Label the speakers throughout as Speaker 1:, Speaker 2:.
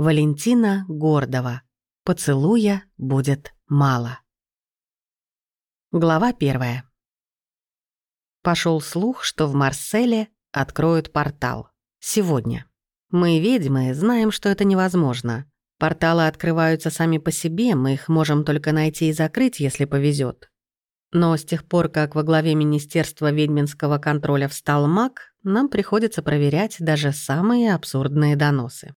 Speaker 1: Валентина Гордова. Поцелуя будет мало. Глава первая. Пошел слух, что в Марселе откроют портал. Сегодня. Мы, ведьмы, знаем, что это невозможно. Порталы открываются сами по себе, мы их можем только найти и закрыть, если повезет. Но с тех пор, как во главе Министерства ведьминского контроля встал маг, нам приходится проверять даже самые абсурдные доносы.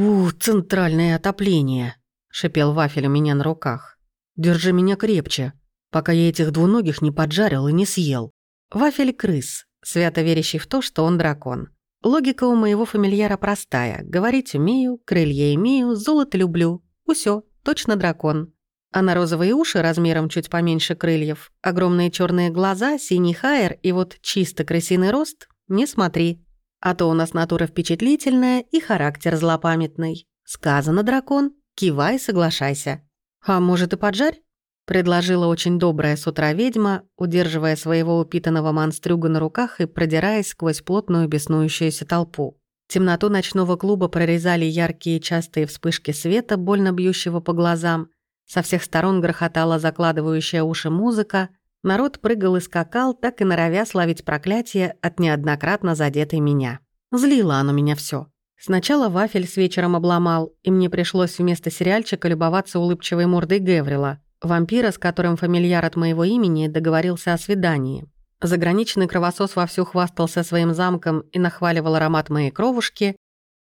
Speaker 1: «У, центральное отопление!» — шипел вафель у меня на руках. «Держи меня крепче, пока я этих двуногих не поджарил и не съел». Вафель — крыс, свято верящий в то, что он дракон. Логика у моего фамильяра простая. Говорить умею, крылья имею, золото люблю. Усё, точно дракон. А на розовые уши размером чуть поменьше крыльев, огромные черные глаза, синий хайер и вот чисто крысиный рост — не смотри. А то у нас натура впечатлительная и характер злопамятный. Сказано, дракон, кивай, соглашайся. А может и поджарь? предложила очень добрая с утра ведьма, удерживая своего упитанного монстрюга на руках и продираясь сквозь плотную беснующуюся толпу. Темноту ночного клуба прорезали яркие частые вспышки света, больно бьющего по глазам. Со всех сторон грохотала закладывающая уши музыка. Народ прыгал и скакал, так и норовя славить проклятие от неоднократно задетой меня. Злило оно меня все. Сначала вафель с вечером обломал, и мне пришлось вместо сериальчика любоваться улыбчивой мордой Геврила — Вампира, с которым фамильяр от моего имени договорился о свидании. Заграничный кровосос вовсю хвастался своим замком и нахваливал аромат моей кровушки.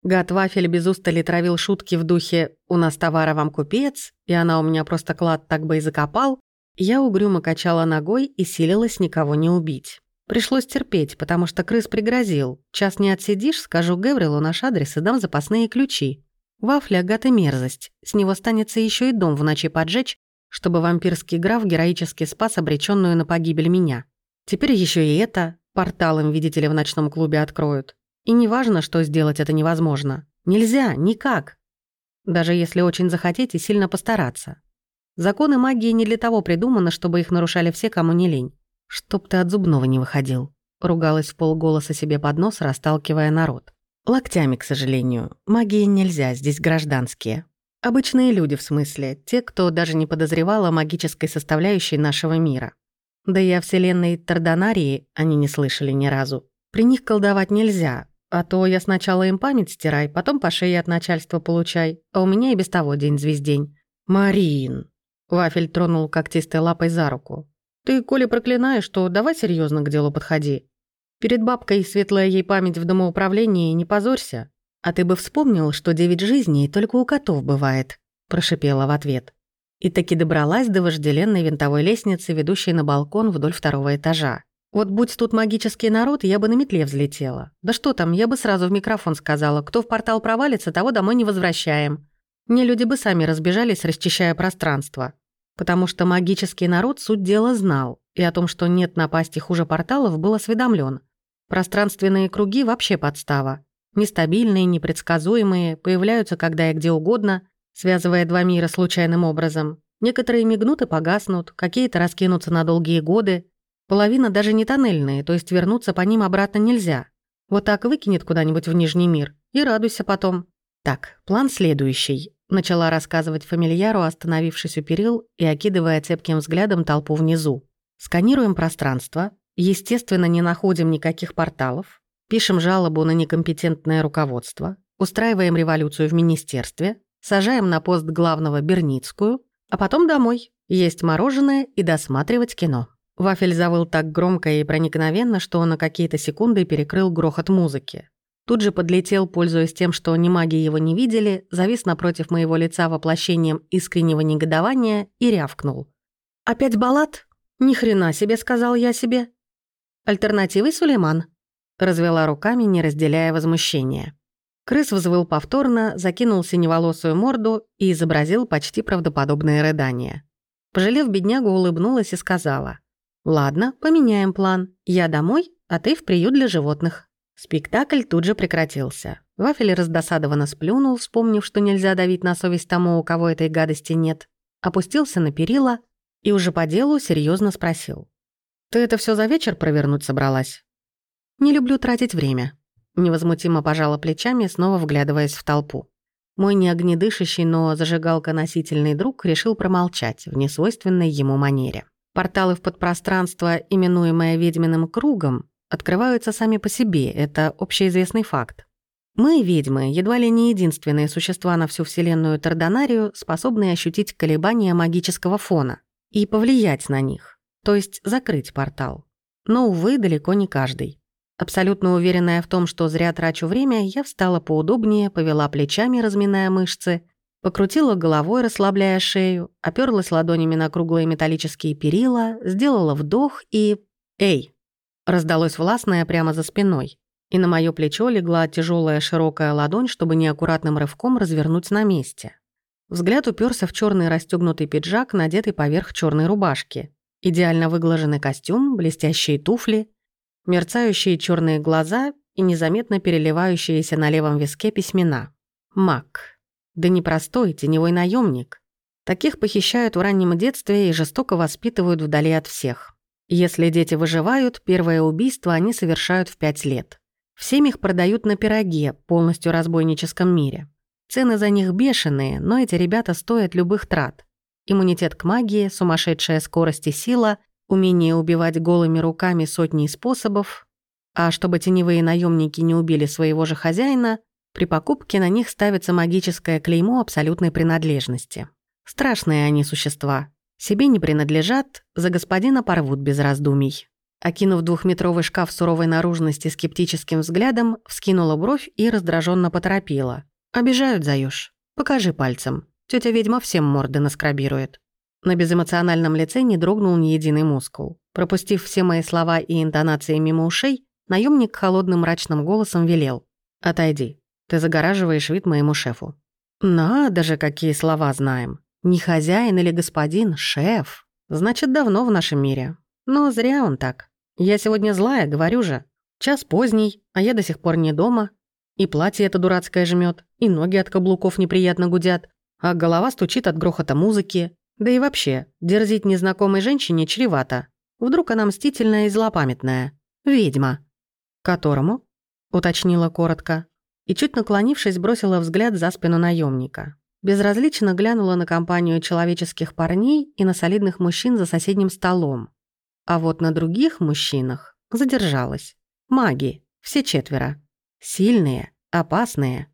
Speaker 1: Гад Вафель без устали травил шутки в духе «У нас товара вам купец», и она у меня просто клад так бы и закопал. Я угрюмо качала ногой и силилась никого не убить. Пришлось терпеть, потому что крыс пригрозил. Час не отсидишь, скажу Геврилу наш адрес и дам запасные ключи. Вафля — гад и мерзость. С него станется еще и дом в ночи поджечь, чтобы вампирский граф героически спас обреченную на погибель меня. Теперь еще и это, порталом, видите ли, в ночном клубе откроют. И неважно, что сделать это невозможно. Нельзя, никак. Даже если очень захотеть и сильно постараться. Законы магии не для того придуманы, чтобы их нарушали все, кому не лень. Чтоб ты от зубного не выходил. Ругалась в полголоса себе под нос, расталкивая народ. Локтями, к сожалению. Магии нельзя, здесь гражданские. Обычные люди, в смысле, те, кто даже не подозревал о магической составляющей нашего мира. Да и о вселенной Тардонарии они не слышали ни разу. При них колдовать нельзя, а то я сначала им память стирай, потом по шее от начальства получай, а у меня и без того день-звездень. «Марин!» Вафель тронул когтистой лапой за руку. «Ты, коли проклинаешь, то давай серьезно к делу подходи. Перед бабкой светлая ей память в домоуправлении, не позорься. «А ты бы вспомнил, что девять жизней только у котов бывает», – прошипела в ответ. И таки добралась до вожделенной винтовой лестницы, ведущей на балкон вдоль второго этажа. Вот будь тут магический народ, я бы на метле взлетела. Да что там, я бы сразу в микрофон сказала, кто в портал провалится, того домой не возвращаем. Мне люди бы сами разбежались, расчищая пространство. Потому что магический народ суть дела знал, и о том, что нет напасти хуже порталов, был осведомлен. Пространственные круги вообще подстава. Нестабильные, непредсказуемые, появляются когда и где угодно, связывая два мира случайным образом. Некоторые мигнут и погаснут, какие-то раскинутся на долгие годы. Половина даже не тоннельные, то есть вернуться по ним обратно нельзя. Вот так выкинет куда-нибудь в Нижний мир и радуйся потом. Так, план следующий. Начала рассказывать фамильяру, остановившись у перил и окидывая цепким взглядом толпу внизу. Сканируем пространство, естественно, не находим никаких порталов, Пишем жалобу на некомпетентное руководство, устраиваем революцию в министерстве, сажаем на пост главного Берницкую, а потом домой, есть мороженое и досматривать кино. Вафель завыл так громко и проникновенно, что он на какие-то секунды перекрыл грохот музыки. Тут же подлетел, пользуясь тем, что ни маги его не видели, завис напротив моего лица воплощением искреннего негодования и рявкнул. «Опять баллад? Ни хрена себе», — сказал я себе. «Альтернативой Сулейман. Развела руками, не разделяя возмущения. Крыс взвыл повторно, закинул синеволосую морду и изобразил почти правдоподобное рыдание. Пожалев беднягу, улыбнулась и сказала. «Ладно, поменяем план. Я домой, а ты в приют для животных». Спектакль тут же прекратился. Вафель раздосадованно сплюнул, вспомнив, что нельзя давить на совесть тому, у кого этой гадости нет. Опустился на перила и уже по делу серьезно спросил. «Ты это все за вечер провернуть собралась?» Не люблю тратить время». Невозмутимо пожала плечами, снова вглядываясь в толпу. Мой неогнедышащий, но зажигалка-носительный друг решил промолчать в несвойственной ему манере. Порталы в подпространство, именуемое ведьминым кругом, открываются сами по себе, это общеизвестный факт. Мы, ведьмы, едва ли не единственные существа на всю вселенную Тарданарию, способные ощутить колебания магического фона и повлиять на них, то есть закрыть портал. Но, увы, далеко не каждый. Абсолютно уверенная в том, что зря трачу время, я встала поудобнее, повела плечами, разминая мышцы, покрутила головой, расслабляя шею, оперлась ладонями на круглые металлические перила, сделала вдох и... «Эй!» Раздалось властное прямо за спиной и на моё плечо легла тяжелая широкая ладонь, чтобы неаккуратным рывком развернуть на месте. Взгляд уперся в черный расстегнутый пиджак, надетый поверх черной рубашки. Идеально выглаженный костюм, блестящие туфли, мерцающие черные глаза и незаметно переливающиеся на левом виске письмена. Мак. Да не простой, теневой наемник. Таких похищают в раннем детстве и жестоко воспитывают вдали от всех. Если дети выживают, первое убийство они совершают в пять лет. Всем их продают на пироге, полностью разбойническом мире. Цены за них бешеные, но эти ребята стоят любых трат. Иммунитет к магии, сумасшедшая скорость и сила, умение убивать голыми руками сотни способов. А чтобы теневые наемники не убили своего же хозяина, при покупке на них ставится магическое клеймо абсолютной принадлежности. Страшные они существа. Себе не принадлежат, за господина порвут без раздумий. Окинув двухметровый шкаф суровой наружности скептическим взглядом, вскинула бровь и раздраженно поторопила. «Обижают, Заюш. Покажи пальцем. Тетя ведьма всем морды наскрабирует». На безэмоциональном лице не дрогнул ни единый мускул. Пропустив все мои слова и интонации мимо ушей, наемник холодным мрачным голосом велел. «Отойди. Ты загораживаешь вид моему шефу». «Надо же, какие слова знаем. Не хозяин или господин, шеф. Значит, давно в нашем мире. Но зря он так. Я сегодня злая, говорю же. Час поздний, а я до сих пор не дома. И платье это дурацкое жмет, и ноги от каблуков неприятно гудят, а голова стучит от грохота музыки. Да и вообще, дерзить незнакомой женщине чревато. Вдруг она мстительная и злопамятная. Ведьма. Которому? Уточнила коротко. И чуть наклонившись, бросила взгляд за спину наемника. Безразлично глянула на компанию человеческих парней и на солидных мужчин за соседним столом. А вот на других мужчинах задержалась. Маги, все четверо. Сильные, опасные.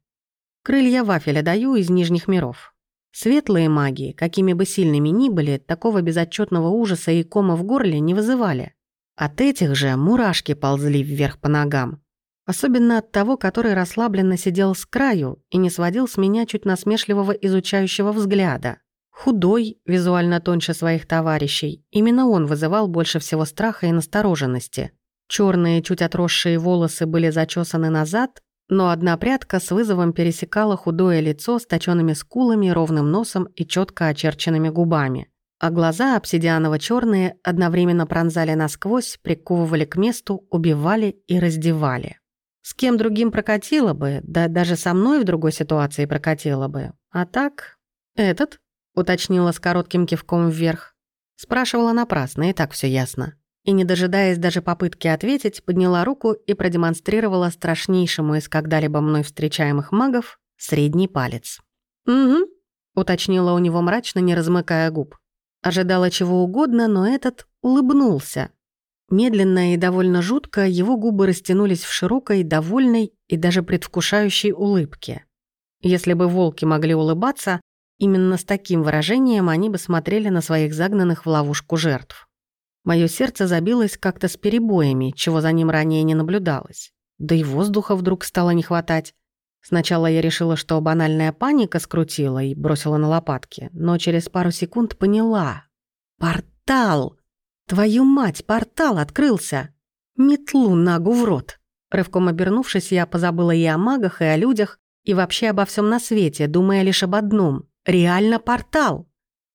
Speaker 1: Крылья вафеля даю из нижних миров. Светлые маги, какими бы сильными ни были, такого безотчетного ужаса и кома в горле не вызывали. От этих же мурашки ползли вверх по ногам. Особенно от того, который расслабленно сидел с краю и не сводил с меня чуть насмешливого изучающего взгляда. Худой, визуально тоньше своих товарищей, именно он вызывал больше всего страха и настороженности. Черные, чуть отросшие волосы были зачесаны назад, но одна прядка с вызовом пересекала худое лицо с точенными скулами, ровным носом и четко очерченными губами. А глаза обсидианово черные одновременно пронзали насквозь, приковывали к месту, убивали и раздевали. С кем другим прокатило бы, да даже со мной в другой ситуации прокатило бы. А так, этот уточнила с коротким кивком вверх. Спрашивала напрасно, и так все ясно. И, не дожидаясь даже попытки ответить, подняла руку и продемонстрировала страшнейшему из когда-либо мной встречаемых магов средний палец. «Угу», — уточнила у него мрачно, не размыкая губ. Ожидала чего угодно, но этот улыбнулся. Медленно и довольно жутко его губы растянулись в широкой, довольной и даже предвкушающей улыбке. Если бы волки могли улыбаться, Именно с таким выражением они бы смотрели на своих загнанных в ловушку жертв. Мое сердце забилось как-то с перебоями, чего за ним ранее не наблюдалось. Да и воздуха вдруг стало не хватать. Сначала я решила, что банальная паника скрутила и бросила на лопатки, но через пару секунд поняла. «Портал! Твою мать, портал открылся! Метлу нагу в рот!» Рывком обернувшись, я позабыла и о магах, и о людях, и вообще обо всем на свете, думая лишь об одном Реально портал.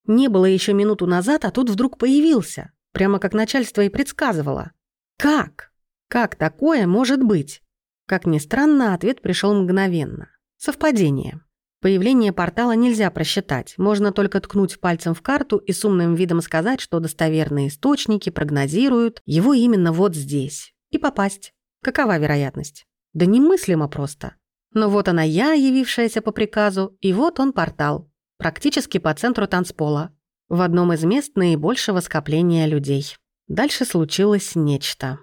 Speaker 1: Не было еще минуту назад, а тут вдруг появился. Прямо как начальство и предсказывало. Как? Как такое может быть? Как ни странно, ответ пришел мгновенно. Совпадение. Появление портала нельзя просчитать. Можно только ткнуть пальцем в карту и с умным видом сказать, что достоверные источники прогнозируют его именно вот здесь. И попасть. Какова вероятность? Да немыслимо просто. Но вот она я, явившаяся по приказу, и вот он портал, практически по центру танцпола, в одном из мест наибольшего скопления людей. Дальше случилось нечто.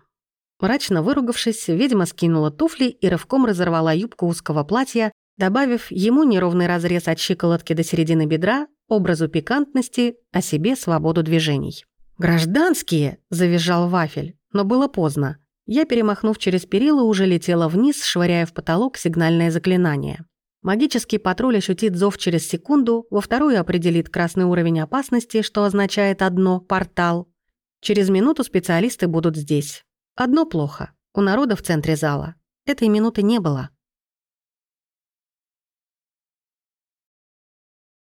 Speaker 1: Мрачно выругавшись, ведьма скинула туфли и рывком разорвала юбку узкого платья, добавив ему неровный разрез от щиколотки до середины бедра, образу пикантности, а себе свободу движений. «Гражданские!» – завизжал Вафель, но было поздно. Я, перемахнув через перила, уже летела вниз, швыряя в потолок сигнальное заклинание. Магический патруль ощутит зов через секунду, во вторую определит красный уровень опасности, что означает одно – портал. Через минуту специалисты будут здесь. Одно плохо. У народа в центре зала. Этой минуты не было.